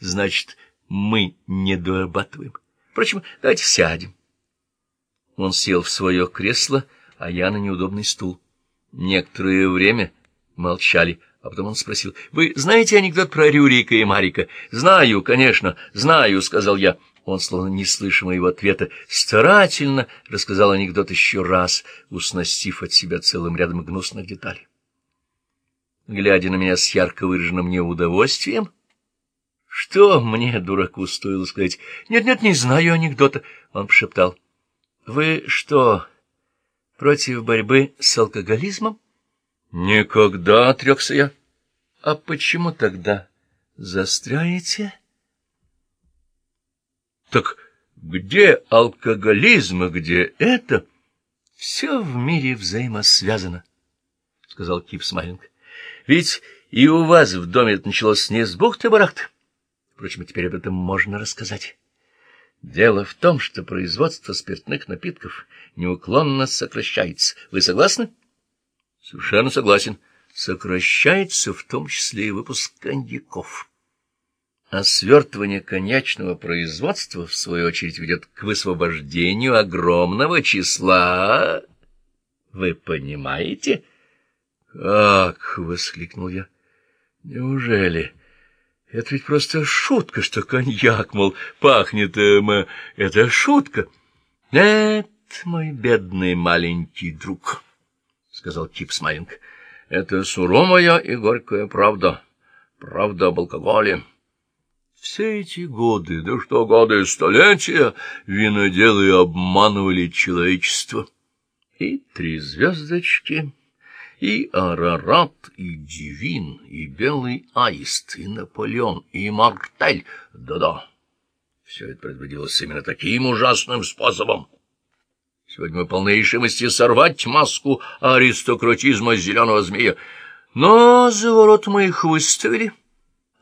значит, мы не дорабатываем. Впрочем, давайте сядем. Он сел в свое кресло, а я на неудобный стул. Некоторое время молчали, а потом он спросил, «Вы знаете анекдот про Рюрика и Марика?» «Знаю, конечно, знаю», — сказал я. Он, словно не слыша моего ответа, старательно рассказал анекдот еще раз, уснастив от себя целым рядом гнусных деталей. Глядя на меня с ярко выраженным неудовольствием, что мне, дураку, стоило сказать? Нет-нет, не знаю анекдота, он пошептал. Вы что, против борьбы с алкоголизмом? Никогда, отрекся я. А почему тогда застряете? Так где алкоголизм, и где это? Все в мире взаимосвязано, — сказал Кип Смайлинг. Ведь и у вас в доме это началось не с бухты-барахты. Впрочем, теперь об этом можно рассказать. Дело в том, что производство спиртных напитков неуклонно сокращается. Вы согласны? Совершенно согласен. Сокращается в том числе и выпуск коньяков. А свертывание коньячного производства, в свою очередь, ведет к высвобождению огромного числа... Вы понимаете? «Как?» — воскликнул я. «Неужели? Это ведь просто шутка, что коньяк, мол, пахнет, эм, это шутка». «Нет, мой бедный маленький друг», — сказал Кип Смайлинг, — «это суровая и горькая правда, правда об алкоголе». Все эти годы, да что годы, столетия, виноделы обманывали человечество. И три звездочки и Арарат, и Дивин, и Белый Аист, и Наполеон, и Мартель. Да-да, все это производилось именно таким ужасным способом. Сегодня мы полны решимости сорвать маску аристократизма зеленого змея. Но за ворот мы их выставили,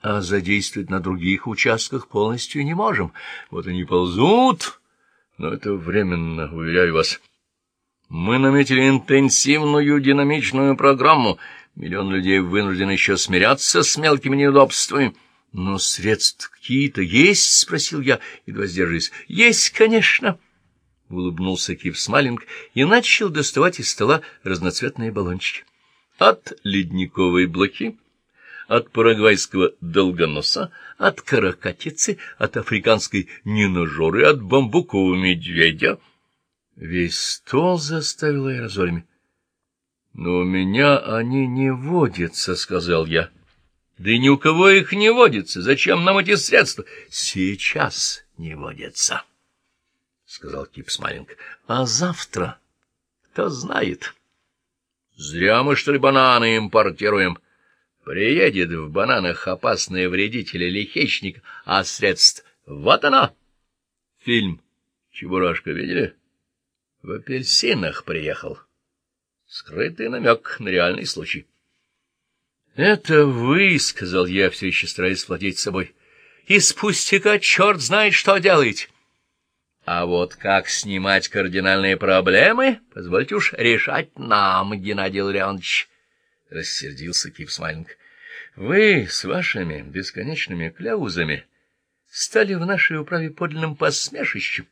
а задействовать на других участках полностью не можем. Вот они ползут, но это временно, уверяю вас. Мы наметили интенсивную динамичную программу. Миллион людей вынуждены еще смиряться с мелкими неудобствами. — Но средства какие-то есть? — спросил я, едва сдерживаясь. — Есть, конечно. — улыбнулся Кип Смалинг и начал доставать из стола разноцветные баллончики. От ледниковой блоки, от парагвайского долгоноса, от каракатицы, от африканской ненажоры, от бамбукового медведя — Весь стол заставил аэрозолями. — Но у меня они не водятся, — сказал я. — Да и ни у кого их не водится. Зачем нам эти средства? — Сейчас не водятся, — сказал Кип Смайлинг. — А завтра? Кто знает. Зря мы, что ли, бананы импортируем. Приедет в бананах опасные вредители или хищник, а средств — вот оно. Фильм «Чебурашка» видели? — в апельсинах приехал. Скрытый намек на реальный случай. — Это вы, — сказал я, все еще стараясь владеть собой. — Из пустяка черт знает, что делаете. — А вот как снимать кардинальные проблемы, позвольте уж решать нам, Геннадий Леонович, — рассердился Кип Смайлинг. — Вы с вашими бесконечными кляузами стали в нашей управе подлинным посмешищем.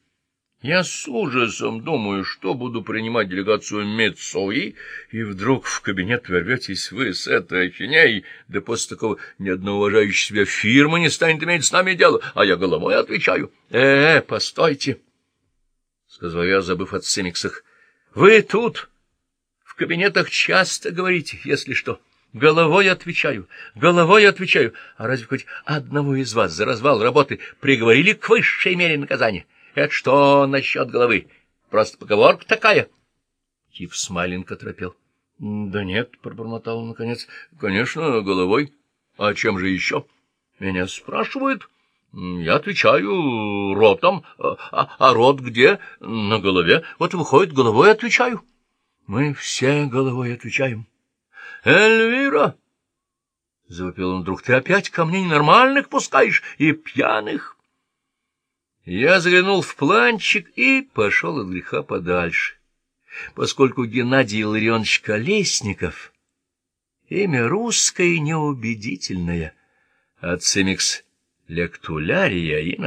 Я с ужасом думаю, что буду принимать делегацию Мецои, и вдруг в кабинет ворветесь вы с этой ахинеей, да после такого ни одна уважающая себя фирма не станет иметь с нами дело, а я головой отвечаю. «Э, -э постойте, — сказал я, забыв от Семиксах, — вы тут в кабинетах часто говорите, если что. Головой отвечаю, головой отвечаю. А разве хоть одного из вас за развал работы приговорили к высшей мере наказания? Это что насчет головы? Просто поговорка такая. Кип Смайлинг оторопел. — Да нет, — пробормотал он наконец. — Конечно, головой. А чем же еще? Меня спрашивают. Я отвечаю ротом. А, а рот где? На голове. Вот выходит, головой отвечаю. Мы все головой отвечаем. — Эльвира! — завопил он вдруг. — Ты опять ко мне ненормальных пускаешь и пьяных. Я заглянул в планчик и пошел от греха подальше, поскольку Геннадий Илларионович Колесников — имя русское неубедительное, а Цимикс лектулярия и